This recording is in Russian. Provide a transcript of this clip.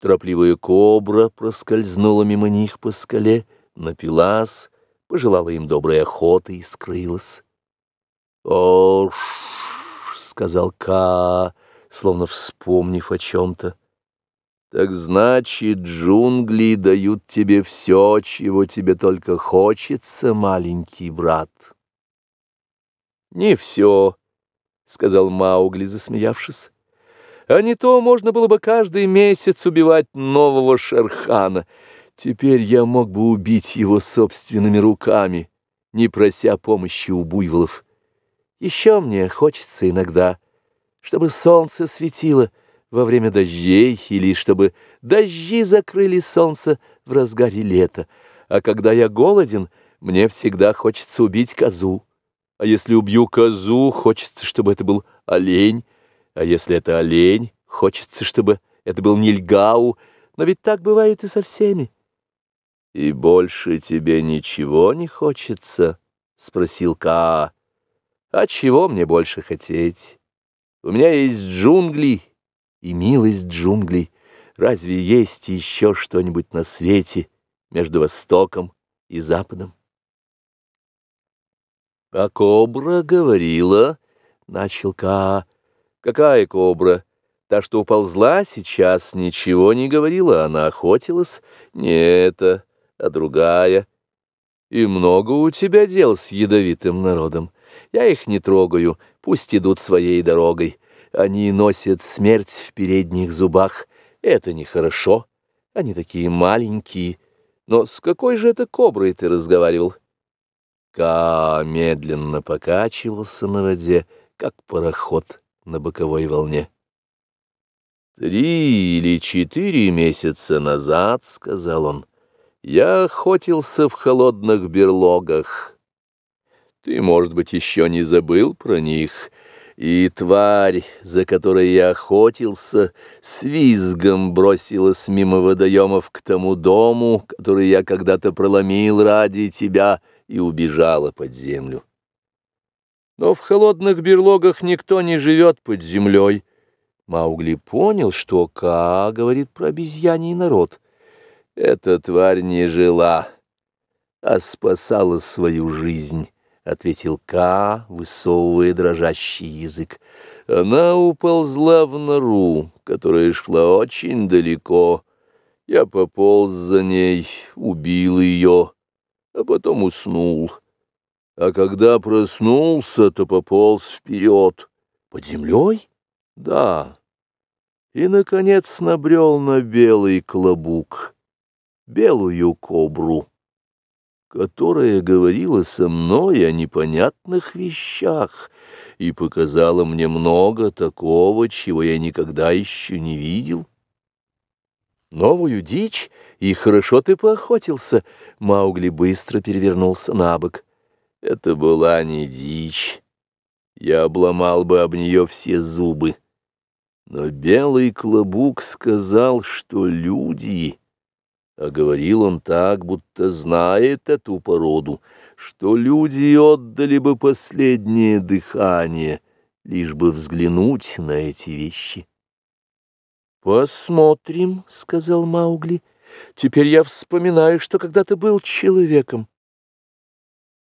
Торопливая кобра проскользнула мимо них по скале, напилась, пожелала им доброй охоты и скрылась. «О, — сказал Ка, словно вспомнив о чем-то, — так значит, джунгли дают тебе все, чего тебе только хочется, маленький брат. «Не все», — сказал Маугли, засмеявшись. «А не то можно было бы каждый месяц убивать нового Шерхана. Теперь я мог бы убить его собственными руками, не прося помощи у буйволов. Еще мне хочется иногда, чтобы солнце светило во время дождей или чтобы дожди закрыли солнце в разгаре лета. А когда я голоден, мне всегда хочется убить козу. А если убью козу, хочется, чтобы это был олень. А если это олень, хочется, чтобы это был нильгау. Но ведь так бывает и со всеми. — И больше тебе ничего не хочется? — спросил Каа. — А чего мне больше хотеть? У меня есть джунгли и милость джунглей. Разве есть еще что-нибудь на свете между Востоком и Западом? «А кобра говорила...» — начал Ка. «Какая кобра? Та, что уползла сейчас, ничего не говорила, она охотилась? Не это, а другая. И много у тебя дел с ядовитым народом. Я их не трогаю, пусть идут своей дорогой. Они носят смерть в передних зубах. Это нехорошо. Они такие маленькие. Но с какой же это коброй ты разговаривал?» Ка медленно покачивался на воде, как пароход на боковой волне. «Три или четыре месяца назад, — сказал он, — я охотился в холодных берлогах. Ты, может быть, еще не забыл про них, и тварь, за которой я охотился, с визгом бросилась мимо водоемов к тому дому, который я когда-то проломил ради тебя — и убежала под землю. Но в холодных берлогах никто не живет под землей. Маугли понял, что Ка говорит про обезьяний народ. Эта тварь не жила, а спасала свою жизнь, — ответил Ка, высовывая дрожащий язык. Она уползла в нору, которая шла очень далеко. Я пополз за ней, убил ее а потом уснул. А когда проснулся, то пополз вперед. Под землей? Да. И, наконец, набрел на белый клобук, белую кобру, которая говорила со мной о непонятных вещах и показала мне много такого, чего я никогда еще не видел. Новую дичь? И хорошо ты поохотился. Маугли быстро перевернулся на бок. Это была не дичь. Я обломал бы об нее все зубы. Но белый клобук сказал, что люди... А говорил он так, будто знает эту породу, что люди отдали бы последнее дыхание, лишь бы взглянуть на эти вещи. «Посмотрим», — сказал Маугли. «Теперь я вспоминаю, что когда-то был человеком.